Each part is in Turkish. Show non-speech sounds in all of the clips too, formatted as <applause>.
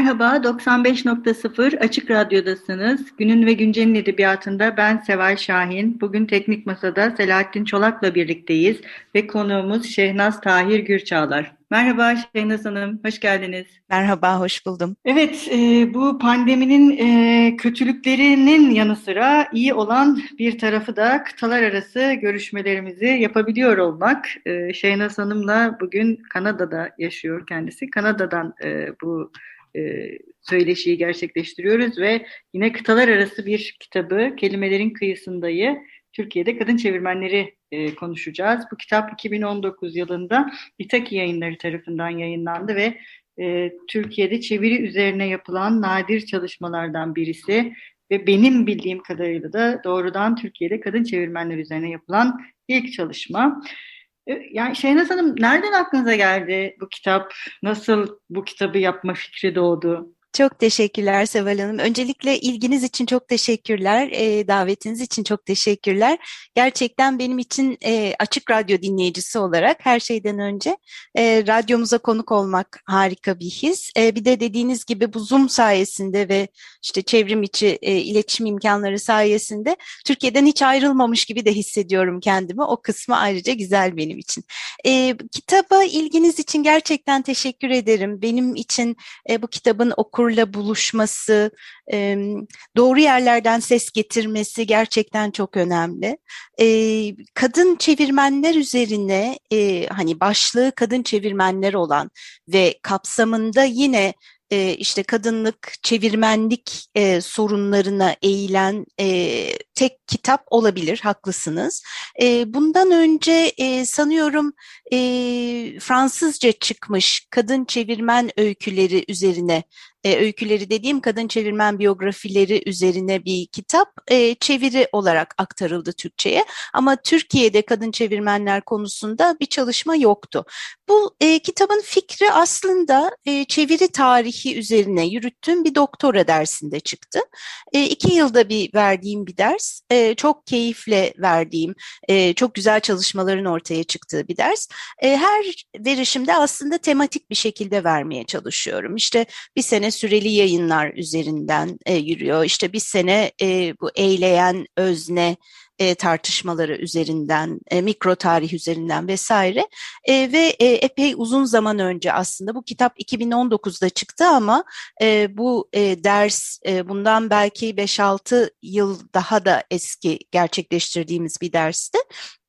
Merhaba, 95.0 Açık Radyo'dasınız. Günün ve Güncel'in edebiyatında ben Seval Şahin. Bugün Teknik Masa'da Selahattin Çolak'la birlikteyiz ve konuğumuz Şehnaz Tahir Gürçağlar. Merhaba Şehnaz Hanım, hoş geldiniz. Merhaba, hoş buldum. Evet, e, bu pandeminin e, kötülüklerinin yanı sıra iyi olan bir tarafı da kıtalar arası görüşmelerimizi yapabiliyor olmak. E, Şehnaz Hanım'la bugün Kanada'da yaşıyor kendisi. Kanada'dan e, bu e, söyleşiyi gerçekleştiriyoruz ve yine kıtalar arası bir kitabı Kelimelerin Kıyısındayı Türkiye'de kadın çevirmenleri e, konuşacağız. Bu kitap 2019 yılında İtaki yayınları tarafından yayınlandı ve e, Türkiye'de çeviri üzerine yapılan nadir çalışmalardan birisi ve benim bildiğim kadarıyla da doğrudan Türkiye'de kadın çevirmenler üzerine yapılan ilk çalışma. E, yani Şehnaz Hanım nereden aklınıza geldi bu kitap? Nasıl bu kitabı yapma fikri doğdu? Çok teşekkürler Seval Hanım. Öncelikle ilginiz için çok teşekkürler. E, davetiniz için çok teşekkürler. Gerçekten benim için e, açık radyo dinleyicisi olarak her şeyden önce e, radyomuza konuk olmak harika bir his. E, bir de dediğiniz gibi bu Zoom sayesinde ve işte çevrim içi e, iletişim imkanları sayesinde Türkiye'den hiç ayrılmamış gibi de hissediyorum kendimi. O kısmı ayrıca güzel benim için. E, kitaba ilginiz için gerçekten teşekkür ederim. Benim için e, bu kitabın oku okurla buluşması, doğru yerlerden ses getirmesi gerçekten çok önemli. Kadın çevirmenler üzerine hani başlığı kadın çevirmenler olan ve kapsamında yine işte kadınlık, çevirmenlik e, sorunlarına eğilen e, tek kitap olabilir, haklısınız. E, bundan önce e, sanıyorum e, Fransızca çıkmış kadın çevirmen öyküleri üzerine e, öyküleri dediğim kadın çevirmen biyografileri üzerine bir kitap e, çeviri olarak aktarıldı Türkçe'ye. Ama Türkiye'de kadın çevirmenler konusunda bir çalışma yoktu. Bu e, kitabın fikri aslında e, çeviri tarihi üzerine yürüttüğüm bir doktora dersinde çıktı. E, iki yılda bir verdiğim bir ders. E, çok keyifle verdiğim, e, çok güzel çalışmaların ortaya çıktığı bir ders. E, her verişimde aslında tematik bir şekilde vermeye çalışıyorum. İşte bir sene süreli yayınlar üzerinden e, yürüyor. İşte bir sene e, bu eyleyen özne e, tartışmaları üzerinden, e, mikro tarih üzerinden vesaire e, ve e, epey uzun zaman önce aslında bu kitap 2019'da çıktı ama e, bu e, ders e, bundan belki 5-6 yıl daha da eski gerçekleştirdiğimiz bir dersti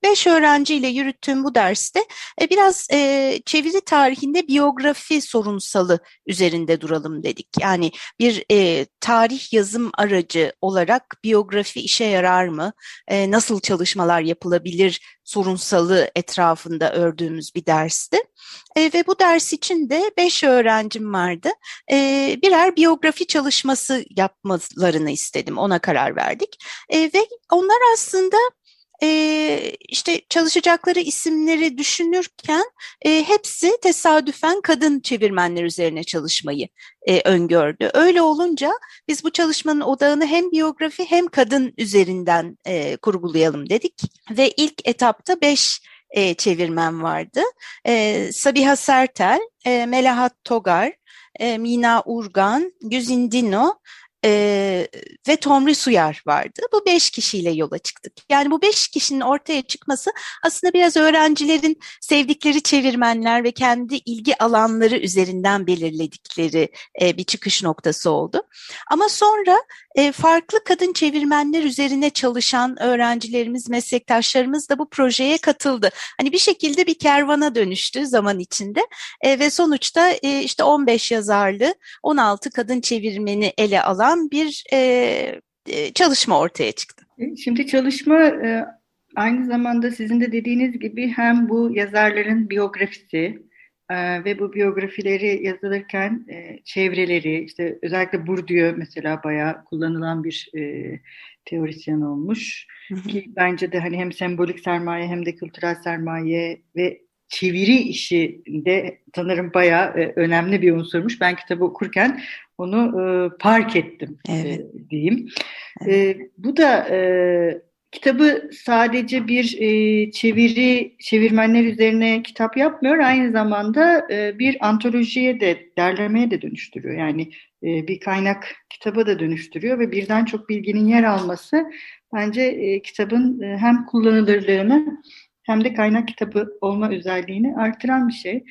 Beş öğrenciyle yürüttüğüm bu derste e, biraz e, çeviri tarihinde biyografi sorunsalı üzerinde duralım dedik. Yani bir e, tarih yazım aracı olarak biyografi işe yarar mı? Nasıl çalışmalar yapılabilir sorunsalı etrafında ördüğümüz bir dersti. Ve bu ders için de beş öğrencim vardı. Birer biyografi çalışması yapmalarını istedim. Ona karar verdik. Ve onlar aslında e, işte çalışacakları isimleri düşünürken e, hepsi tesadüfen kadın çevirmenler üzerine çalışmayı e, öngördü. Öyle olunca biz bu çalışmanın odağını hem biyografi hem kadın üzerinden e, kurgulayalım dedik ve ilk etapta beş e, çevirmen vardı. E, Sabiha Sertel, e, Melahat Togar, e, Mina Urgan, Güzin Dino e, ve Tomri Suyar vardı. Bu beş kişiyle yola çıktık. Yani bu beş kişinin ortaya çıkması aslında biraz öğrencilerin sevdikleri çevirmenler ve kendi ilgi alanları üzerinden belirledikleri e, bir çıkış noktası oldu. Ama sonra e, farklı kadın çevirmenler üzerine çalışan öğrencilerimiz, meslektaşlarımız da bu projeye katıldı. Hani bir şekilde bir kervana dönüştü zaman içinde e, ve sonuçta e, işte 15 yazarlı, 16 kadın çevirmeni ele alan bir e, e, çalışma ortaya çıktı. Şimdi çalışma e, aynı zamanda sizin de dediğiniz gibi hem bu yazarların biyografisi e, ve bu biyografileri yazılırken e, çevreleri, işte özellikle Bourdieu mesela bayağı kullanılan bir e, teorisyen olmuş. Hı hı. Ki bence de hani hem sembolik sermaye hem de kültürel sermaye ve çeviri işi de sanırım bayağı e, önemli bir unsurmuş. Ben kitabı okurken onu e, park ettim e, evet. e, diyeyim. Evet. E, bu da e, kitabı sadece bir e, çeviri, çevirmenler üzerine kitap yapmıyor. Aynı zamanda e, bir antolojiye de, derlemeye de dönüştürüyor. Yani e, bir kaynak kitaba da dönüştürüyor ve birden çok bilginin yer alması bence e, kitabın e, hem kullanılırlığını hem de kaynak kitabı olma özelliğini artıran bir şey.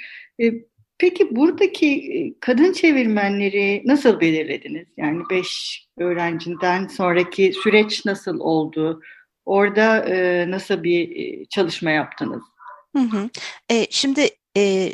E, peki buradaki e, kadın çevirmenleri nasıl belirlediniz? Yani beş öğrenciden sonraki süreç nasıl oldu? Orada e, nasıl bir e, çalışma yaptınız? Hı hı. E, şimdi e,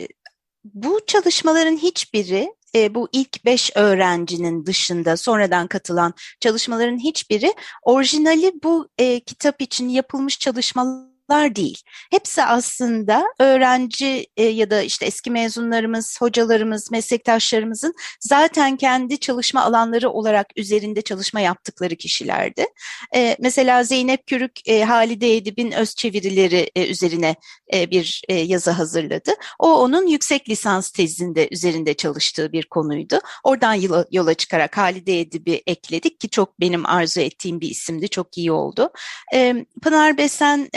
bu çalışmaların hiçbiri e, bu ilk beş öğrencinin dışında sonradan katılan çalışmaların hiçbiri orijinali bu e, kitap için yapılmış çalışmalar değil. Hepsi aslında öğrenci e, ya da işte eski mezunlarımız, hocalarımız, meslektaşlarımızın zaten kendi çalışma alanları olarak üzerinde çalışma yaptıkları kişilerdi. E, mesela Zeynep Kürük e, Halide Edip'in öz çevirileri üzerine bir yazı hazırladı. O onun yüksek lisans tezinde üzerinde çalıştığı bir konuydu. Oradan yola, yola çıkarak Halide Edip'i ekledik ki çok benim arzu ettiğim bir isimdi. Çok iyi oldu. Pınar Besen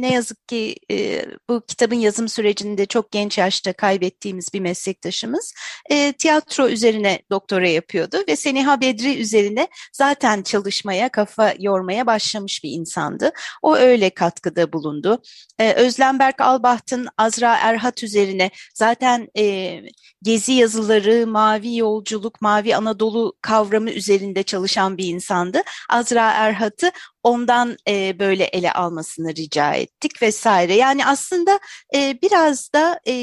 ne yazık ki e, bu kitabın yazım sürecinde çok genç yaşta kaybettiğimiz bir meslektaşımız e, tiyatro üzerine doktora yapıyordu ve Seniha Bedri üzerine zaten çalışmaya, kafa yormaya başlamış bir insandı. O öyle katkıda bulundu. E, Özlem Berk Albaht'ın Azra Erhat üzerine zaten e, gezi yazıları, mavi yolculuk, mavi Anadolu kavramı üzerinde çalışan bir insandı. Azra Erhat'ı ondan e, böyle ele almasını rica ettik vesaire. Yani aslında e, biraz da e,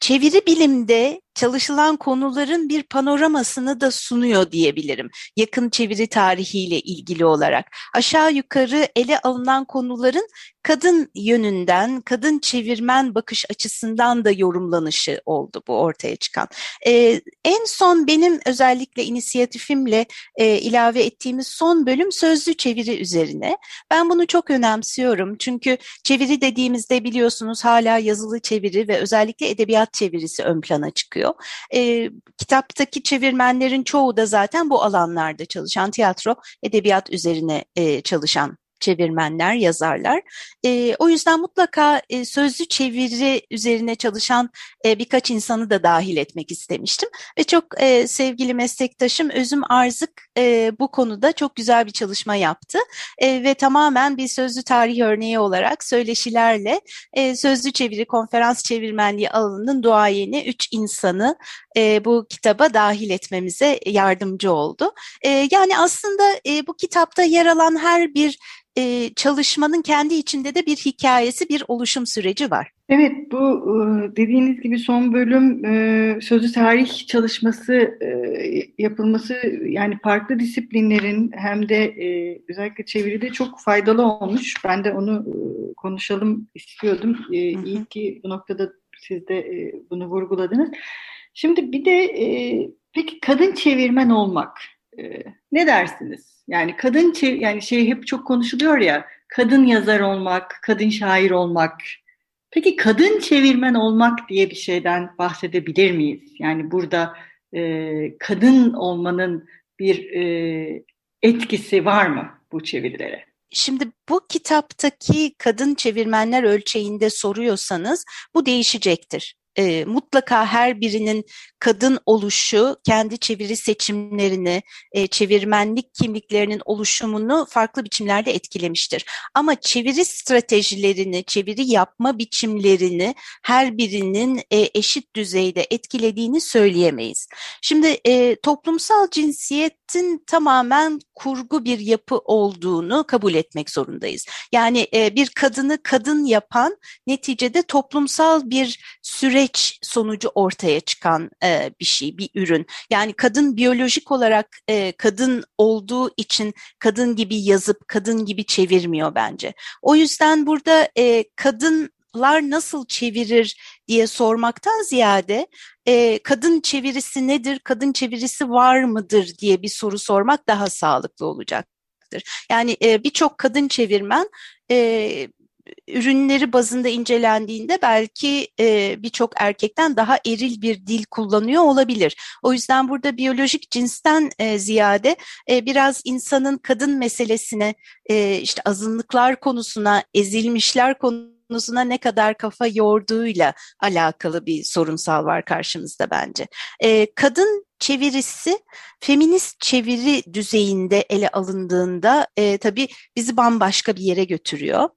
çeviri bilimde çalışılan konuların bir panoramasını da sunuyor diyebilirim. Yakın çeviri tarihiyle ilgili olarak. Aşağı yukarı ele alınan konuların kadın yönünden, kadın çevirmen bakış açısından da yorumlanışı oldu bu ortaya çıkan. Ee, en son benim özellikle inisiyatifimle e, ilave ettiğimiz son bölüm sözlü çeviri üzerine. Ben bunu çok önemsiyorum çünkü çeviri dediğimizde biliyorsunuz hala yazılı çeviri ve özellikle edebiyat çevirisi ön plana çıkıyor oluyor. E, kitaptaki çevirmenlerin çoğu da zaten bu alanlarda çalışan, tiyatro, edebiyat üzerine e, çalışan çevirmenler, yazarlar. E, o yüzden mutlaka e, sözlü çeviri üzerine çalışan e, birkaç insanı da dahil etmek istemiştim. Ve çok e, sevgili meslektaşım Özüm Arzık e, bu konuda çok güzel bir çalışma yaptı. E, ve tamamen bir sözlü tarih örneği olarak söyleşilerle e, sözlü çeviri, konferans çevirmenliği alanının duayeni üç insanı e, bu kitaba dahil etmemize yardımcı oldu. E, yani aslında e, bu kitapta yer alan her bir e, çalışmanın kendi içinde de bir hikayesi, bir oluşum süreci var. Evet, bu e, dediğiniz gibi son bölüm e, sözlü tarih çalışması e, yapılması yani farklı disiplinlerin hem de özellikle çeviride çok faydalı olmuş. Ben de onu konuşalım istiyordum. İyi ki bu noktada siz de bunu vurguladınız. Şimdi bir de peki kadın çevirmen olmak ne dersiniz? Yani kadın yani şey hep çok konuşuluyor ya kadın yazar olmak, kadın şair olmak. Peki kadın çevirmen olmak diye bir şeyden bahsedebilir miyiz? Yani burada e, kadın olmanın bir e, etkisi var mı bu çevirilere? Şimdi bu kitaptaki kadın çevirmenler ölçeğinde soruyorsanız bu değişecektir e, mutlaka her birinin kadın oluşu kendi çeviri seçimlerini, e, çevirmenlik kimliklerinin oluşumunu farklı biçimlerde etkilemiştir. Ama çeviri stratejilerini, çeviri yapma biçimlerini her birinin e, eşit düzeyde etkilediğini söyleyemeyiz. Şimdi e, toplumsal cinsiyet siyasetin tamamen kurgu bir yapı olduğunu kabul etmek zorundayız. Yani e, bir kadını kadın yapan neticede toplumsal bir süreç sonucu ortaya çıkan e, bir şey, bir ürün. Yani kadın biyolojik olarak e, kadın olduğu için kadın gibi yazıp kadın gibi çevirmiyor bence. O yüzden burada e, kadın lar nasıl çevirir diye sormaktan ziyade e, kadın çevirisi nedir, kadın çevirisi var mıdır diye bir soru sormak daha sağlıklı olacaktır. Yani e, birçok kadın çevirmen e, ürünleri bazında incelendiğinde belki e, birçok erkekten daha eril bir dil kullanıyor olabilir. O yüzden burada biyolojik cinsten e, ziyade e, biraz insanın kadın meselesine, e, işte azınlıklar konusuna, ezilmişler konusuna konusuna ne kadar kafa yorduğuyla alakalı bir sorunsal var karşımızda bence. E, kadın çevirisi feminist çeviri düzeyinde ele alındığında e, tabii bizi bambaşka bir yere götürüyor.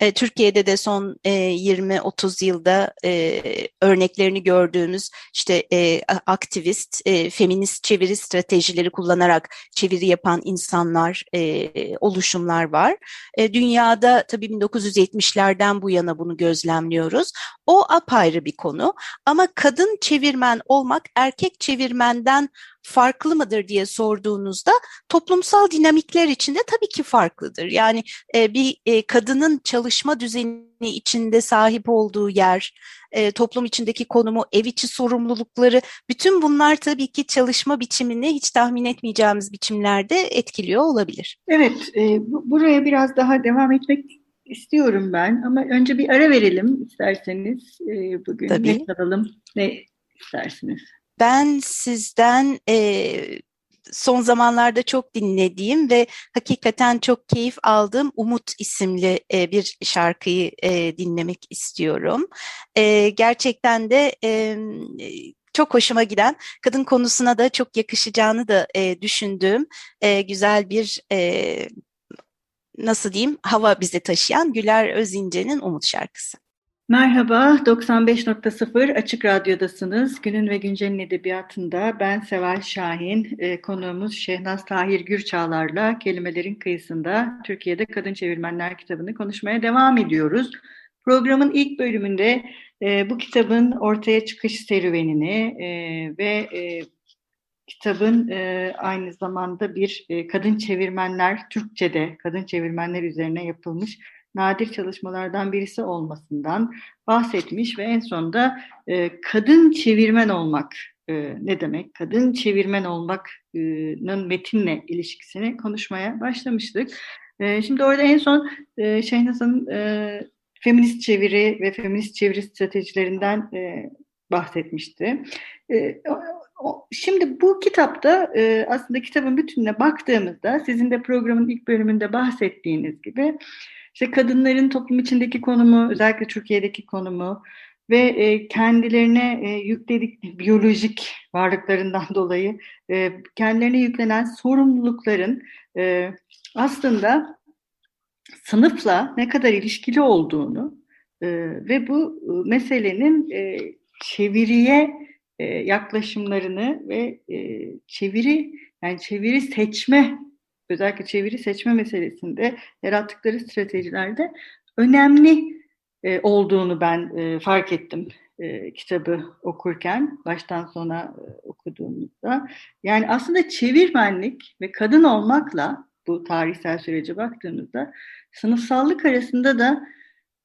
E, Türkiye'de de son e, 20-30 yılda e, örneklerini gördüğümüz işte e, aktivist, e, feminist çeviri stratejileri kullanarak çeviri yapan insanlar, e, oluşumlar var. E, dünyada tabii 1970'lerden bu yana bunu gözlemliyoruz. O apayrı bir konu ama kadın çevirmen olmak erkek çevirmenden farklı mıdır diye sorduğunuzda toplumsal dinamikler içinde tabii ki farklıdır. Yani e, bir e, kadının çalışma düzeni içinde sahip olduğu yer, e, toplum içindeki konumu, ev içi sorumlulukları, bütün bunlar tabii ki çalışma biçimini hiç tahmin etmeyeceğimiz biçimlerde etkiliyor olabilir. Evet, e, bu, buraya biraz daha devam etmek istiyorum ben ama önce bir ara verelim isterseniz e, bugün Tabii. ne çalalım ne istersiniz? Ben sizden e, son zamanlarda çok dinlediğim ve hakikaten çok keyif aldığım Umut isimli e, bir şarkıyı e, dinlemek istiyorum. E, gerçekten de e, çok hoşuma giden, kadın konusuna da çok yakışacağını da e, düşündüğüm e, güzel bir e, nasıl diyeyim hava bize taşıyan Güler Özince'nin Umut şarkısı. Merhaba, 95.0 Açık Radyo'dasınız. Günün ve Güncel'in edebiyatında ben Seval Şahin, e, konuğumuz Şehnaz Tahir Gürçağlar'la Kelimelerin Kıyısında Türkiye'de Kadın Çevirmenler kitabını konuşmaya devam ediyoruz. Programın ilk bölümünde e, bu kitabın ortaya çıkış serüvenini e, ve e, kitabın e, aynı zamanda bir e, kadın çevirmenler, Türkçe'de kadın çevirmenler üzerine yapılmış nadir çalışmalardan birisi olmasından bahsetmiş ve en sonunda e, kadın çevirmen olmak e, ne demek, kadın çevirmen olmak'nın metinle ilişkisini konuşmaya başlamıştık. E, şimdi orada en son e, Şehnaz'ın e, feminist çeviri ve feminist çeviri stratejilerinden e, bahsetmişti. E, Şimdi bu kitapta e, aslında kitabın bütününe baktığımızda sizin de programın ilk bölümünde bahsettiğiniz gibi işte kadınların toplum içindeki konumu, özellikle Türkiye'deki konumu ve e, kendilerine e, yükledik biyolojik varlıklarından <laughs> dolayı e, kendilerine yüklenen sorumlulukların e, aslında sınıfla ne kadar ilişkili olduğunu e, ve bu e, meselenin e, çeviriye e, yaklaşımlarını ve e, çeviri yani çeviri seçme özellikle çeviri seçme meselesinde yarattıkları stratejilerde önemli e, olduğunu ben e, fark ettim e, kitabı okurken, baştan sona e, okuduğumuzda. Yani aslında çevirmenlik ve kadın olmakla bu tarihsel sürece baktığımızda sınıfsallık arasında da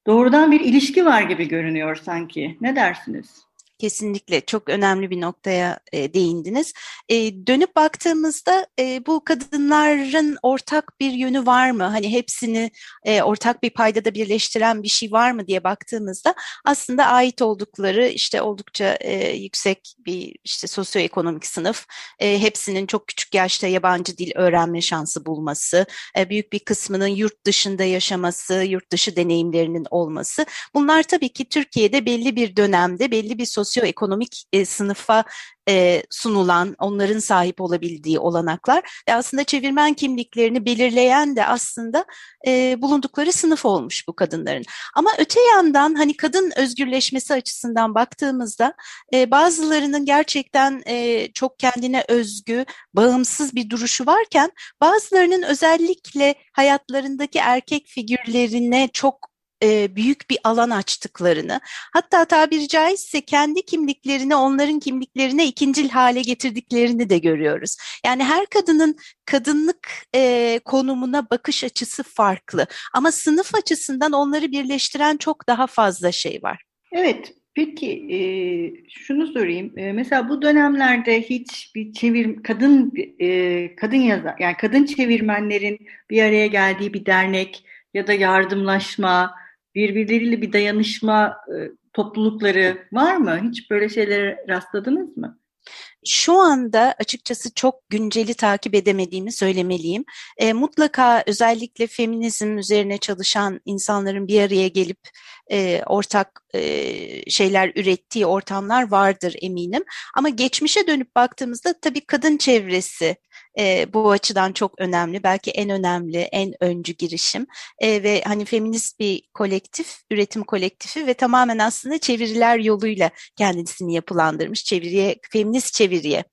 doğrudan bir ilişki var gibi görünüyor sanki. Ne dersiniz? Kesinlikle çok önemli bir noktaya e, değindiniz. E, dönüp baktığımızda e, bu kadınların ortak bir yönü var mı? Hani hepsini e, ortak bir paydada birleştiren bir şey var mı diye baktığımızda aslında ait oldukları işte oldukça e, yüksek bir işte sosyoekonomik sınıf, e, hepsinin çok küçük yaşta yabancı dil öğrenme şansı bulması, e, büyük bir kısmının yurt dışında yaşaması, yurt dışı deneyimlerinin olması. Bunlar tabii ki Türkiye'de belli bir dönemde belli bir sosyo sosyoekonomik e, sınıfa e, sunulan, onların sahip olabildiği olanaklar ve aslında çevirmen kimliklerini belirleyen de aslında e, bulundukları sınıf olmuş bu kadınların. Ama öte yandan hani kadın özgürleşmesi açısından baktığımızda e, bazılarının gerçekten e, çok kendine özgü, bağımsız bir duruşu varken bazılarının özellikle hayatlarındaki erkek figürlerine çok e, büyük bir alan açtıklarını, hatta tabiri caizse kendi kimliklerini onların kimliklerine ikincil hale getirdiklerini de görüyoruz. Yani her kadının kadınlık e, konumuna bakış açısı farklı ama sınıf açısından onları birleştiren çok daha fazla şey var. Evet, Peki e, şunu sorayım. E, mesela bu dönemlerde hiç bir çevir kadın e, kadın yazar yani kadın çevirmenlerin bir araya geldiği bir dernek ya da yardımlaşma birbirleriyle bir dayanışma e, toplulukları var mı? Hiç böyle şeylere rastladınız mı? Şu anda açıkçası çok günceli takip edemediğimi söylemeliyim. E, mutlaka özellikle feminizm üzerine çalışan insanların bir araya gelip e, ortak e, şeyler ürettiği ortamlar vardır eminim. Ama geçmişe dönüp baktığımızda tabii kadın çevresi e, bu açıdan çok önemli. Belki en önemli, en öncü girişim e, ve hani feminist bir kolektif, üretim kolektifi ve tamamen aslında çeviriler yoluyla kendisini yapılandırmış. Çeviriye, feminist çeviriye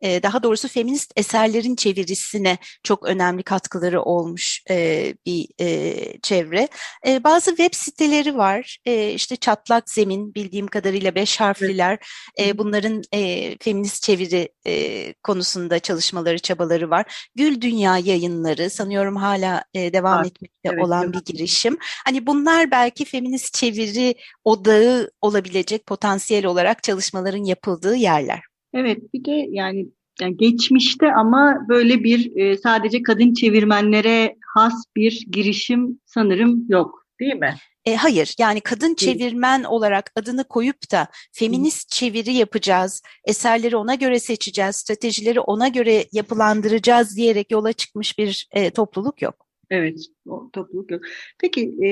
e, daha doğrusu feminist eserlerin çevirisine çok önemli katkıları olmuş e, bir e, çevre. E, bazı web siteleri var. E, işte Çatlak Zemin bildiğim kadarıyla beş harfliler. E, bunların e, feminist çeviri e, konusunda çalışmaları, çabaları var. Gül Dünya yayınları sanıyorum hala e, devam evet, etmekte evet, olan evet. bir girişim. Hani bunlar belki feminist çeviri odağı olabilecek potansiyel olarak çalışmaların yapıldığı yerler. Evet bir de yani, yani geçmişte ama böyle bir e, sadece kadın çevirmenlere has bir girişim sanırım yok değil mi? E, hayır yani kadın çevirmen olarak adını koyup da feminist çeviri yapacağız, eserleri ona göre seçeceğiz, stratejileri ona göre yapılandıracağız diyerek yola çıkmış bir e, topluluk yok. Evet, o topluluk yok. Peki, e,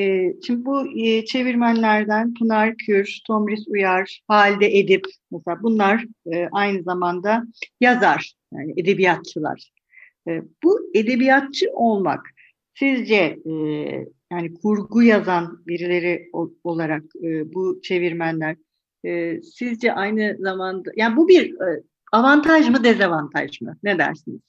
şimdi bu e, çevirmenlerden Pınar Kür, Tomris Uyar, Halide Edip, mesela bunlar e, aynı zamanda yazar, yani edebiyatçılar. E, bu edebiyatçı olmak sizce e, yani kurgu yazan birileri olarak e, bu çevirmenler e, sizce aynı zamanda yani bu bir e, avantaj mı dezavantaj mı? Ne dersiniz?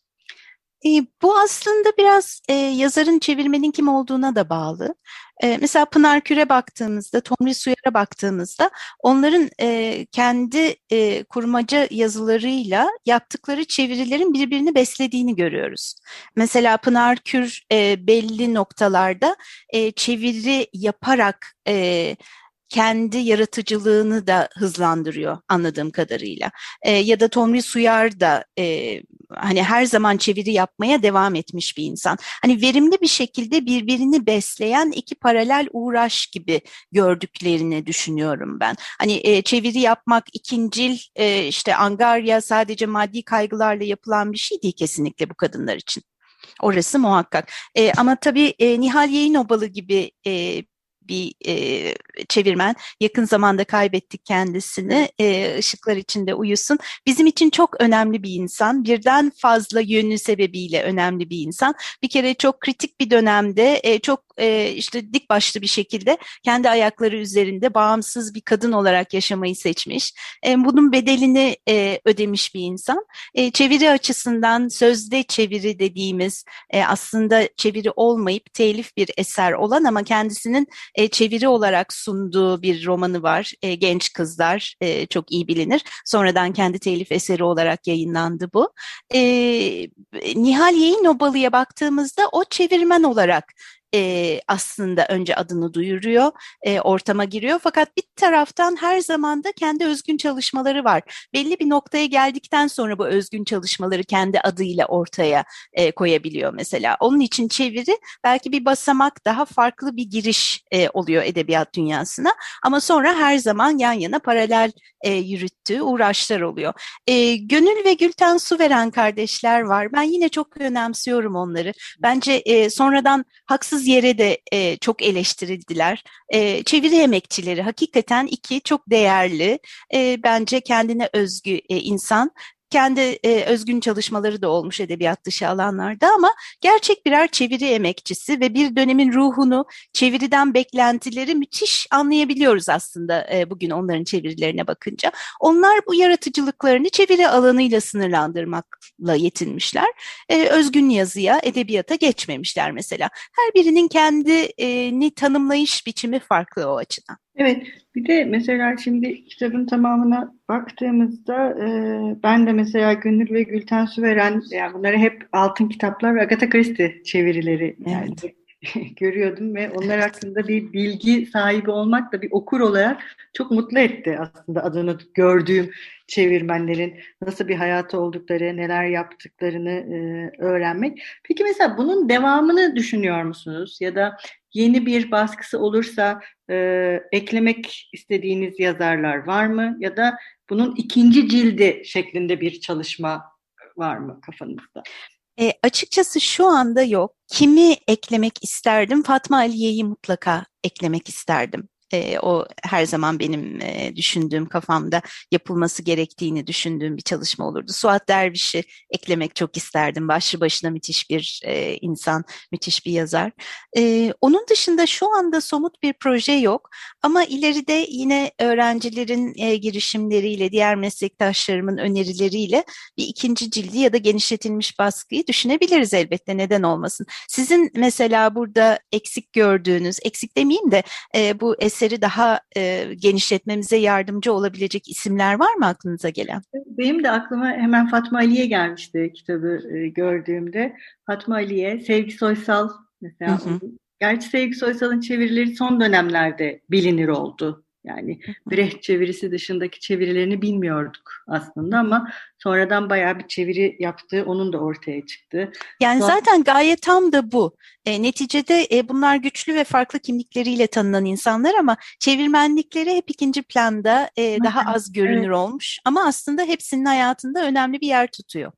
E, bu aslında biraz e, yazarın çevirmenin kim olduğuna da bağlı. E, mesela Pınar Kür'e baktığımızda, Tomris Uyar'a baktığımızda onların e, kendi e, kurmaca yazılarıyla yaptıkları çevirilerin birbirini beslediğini görüyoruz. Mesela Pınar Kür e, belli noktalarda e, çeviri yaparak e, kendi yaratıcılığını da hızlandırıyor anladığım kadarıyla. E, ya da Tomris Uyar da e, hani her zaman çeviri yapmaya devam etmiş bir insan. Hani verimli bir şekilde birbirini besleyen iki paralel uğraş gibi gördüklerini düşünüyorum ben. Hani e, çeviri yapmak ikincil e, işte angarya sadece maddi kaygılarla yapılan bir şey değil kesinlikle bu kadınlar için. Orası muhakkak. E, ama tabii e, Nihal Yayınobalı gibi e, bir e, çevirmen. Yakın zamanda kaybettik kendisini. E, ışıklar içinde uyusun. Bizim için çok önemli bir insan. Birden fazla yönü sebebiyle önemli bir insan. Bir kere çok kritik bir dönemde e, çok e, işte dik başlı bir şekilde kendi ayakları üzerinde bağımsız bir kadın olarak yaşamayı seçmiş. E, bunun bedelini e, ödemiş bir insan. E, çeviri açısından sözde çeviri dediğimiz e, aslında çeviri olmayıp telif bir eser olan ama kendisinin e, çeviri olarak sunduğu bir romanı var. E, Genç Kızlar e, çok iyi bilinir. Sonradan kendi telif eseri olarak yayınlandı bu. E, Nihal Yayınobalı'ya baktığımızda o çevirmen olarak e, aslında önce adını duyuruyor, e, ortama giriyor. Fakat bir taraftan her zaman da kendi özgün çalışmaları var. Belli bir noktaya geldikten sonra bu özgün çalışmaları kendi adıyla ortaya e, koyabiliyor mesela. Onun için çeviri belki bir basamak daha farklı bir giriş e, oluyor edebiyat dünyasına. Ama sonra her zaman yan yana paralel e, yürüttüğü uğraşlar oluyor. E, Gönül ve Gülten Suveren kardeşler var. Ben yine çok önemsiyorum onları. Bence e, sonradan haksız haksız yere de e, çok eleştirildiler. E, çeviri emekçileri hakikaten iki çok değerli, e, bence kendine özgü e, insan kendi e, özgün çalışmaları da olmuş edebiyat dışı alanlarda ama gerçek birer çeviri emekçisi ve bir dönemin ruhunu, çeviriden beklentileri müthiş anlayabiliyoruz aslında e, bugün onların çevirilerine bakınca. Onlar bu yaratıcılıklarını çeviri alanıyla sınırlandırmakla yetinmişler. E, özgün yazıya, edebiyata geçmemişler mesela. Her birinin kendini tanımlayış biçimi farklı o açıdan. Evet, bir de mesela şimdi kitabın tamamına baktığımızda e, ben de mesela Gönül ve Gülten Süveren, yani bunları hep altın kitaplar ve Agatha Christie çevirileri yani evet. <laughs> görüyordum ve onlar hakkında bir bilgi sahibi olmak da bir okur olarak çok mutlu etti aslında adını gördüğüm çevirmenlerin nasıl bir hayatı oldukları, neler yaptıklarını e, öğrenmek. Peki mesela bunun devamını düşünüyor musunuz? Ya da yeni bir baskısı olursa e, eklemek istediğiniz yazarlar var mı? Ya da bunun ikinci cildi şeklinde bir çalışma var mı kafanızda? E, açıkçası şu anda yok. Kimi eklemek isterdim? Fatma Aliye'yi mutlaka eklemek isterdim. E, o her zaman benim e, düşündüğüm kafamda yapılması gerektiğini düşündüğüm bir çalışma olurdu. Suat Derviş'i eklemek çok isterdim. Başlı başına müthiş bir e, insan, müthiş bir yazar. E, onun dışında şu anda somut bir proje yok. Ama ileride yine öğrencilerin e, girişimleriyle, diğer meslektaşlarımın önerileriyle bir ikinci cildi ya da genişletilmiş baskıyı düşünebiliriz elbette. Neden olmasın? Sizin mesela burada eksik gördüğünüz, eksik demeyeyim de e, bu eseri daha e, genişletmemize yardımcı olabilecek isimler var mı aklınıza gelen? Benim de aklıma hemen Fatma Ali'ye gelmişti kitabı e, gördüğümde. Fatma Ali'ye, Sevgi Soysal mesela. Hı hı. Gerçi Sevgi Soysal'ın çevirileri son dönemlerde bilinir oldu. Yani Brecht çevirisi dışındaki çevirilerini bilmiyorduk aslında ama sonradan bayağı bir çeviri yaptı. Onun da ortaya çıktı. Yani Son... zaten gayet tam da bu. E, neticede e, bunlar güçlü ve farklı kimlikleriyle tanınan insanlar ama çevirmenlikleri hep ikinci planda e, daha az görünür evet. olmuş. Ama aslında hepsinin hayatında önemli bir yer tutuyor.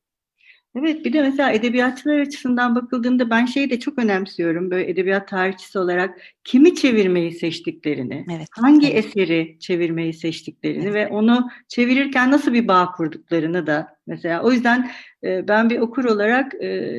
Evet bir de mesela edebiyatçılar açısından bakıldığında ben şeyi de çok önemsiyorum böyle edebiyat tarihçisi olarak kimi çevirmeyi seçtiklerini, evet, hangi evet. eseri çevirmeyi seçtiklerini evet. ve onu çevirirken nasıl bir bağ kurduklarını da mesela o yüzden e, ben bir okur olarak e,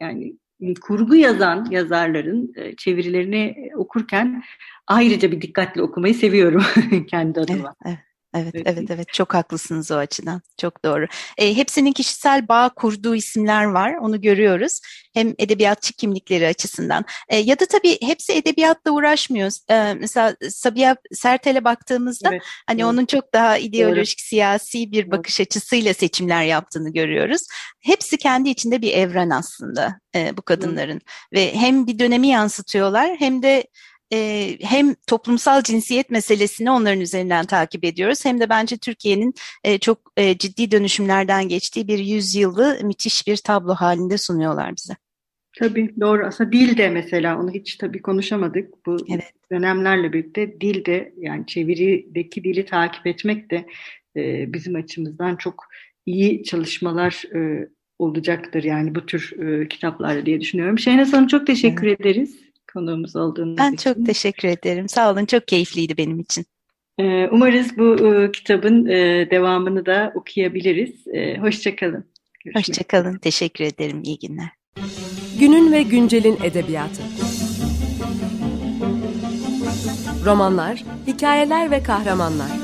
yani kurgu yazan yazarların e, çevirilerini okurken ayrıca bir dikkatli okumayı seviyorum <laughs> kendi adıma. Evet, evet. Evet, evet, evet. Çok haklısınız o açıdan. Çok doğru. E, hepsinin kişisel bağ kurduğu isimler var. Onu görüyoruz. Hem edebiyatçı kimlikleri açısından. E, ya da tabii hepsi edebiyatla uğraşmıyor. E, mesela Sabiha Sertel'e baktığımızda evet, hani evet. onun çok daha ideolojik, doğru. siyasi bir bakış evet. açısıyla seçimler yaptığını görüyoruz. Hepsi kendi içinde bir evren aslında e, bu kadınların. Evet. Ve hem bir dönemi yansıtıyorlar hem de e, hem toplumsal cinsiyet meselesini onların üzerinden takip ediyoruz hem de bence Türkiye'nin e, çok e, ciddi dönüşümlerden geçtiği bir yüzyılı müthiş bir tablo halinde sunuyorlar bize. Tabii doğru. Aslında dil de mesela onu hiç tabii konuşamadık. Bu evet. dönemlerle birlikte dil de yani çevirideki dili takip etmek de e, bizim açımızdan çok iyi çalışmalar e, olacaktır yani bu tür e, kitaplarla diye düşünüyorum. Şehnaz Hanım çok teşekkür evet. ederiz konuğumuz olduğunuz ben için. Ben çok teşekkür ederim. Sağ olun. Çok keyifliydi benim için. Ee, umarız bu e, kitabın e, devamını da okuyabiliriz. E, Hoşçakalın. Hoşçakalın. Teşekkür ederim. İyi günler. Günün ve güncelin edebiyatı. Romanlar, hikayeler ve kahramanlar.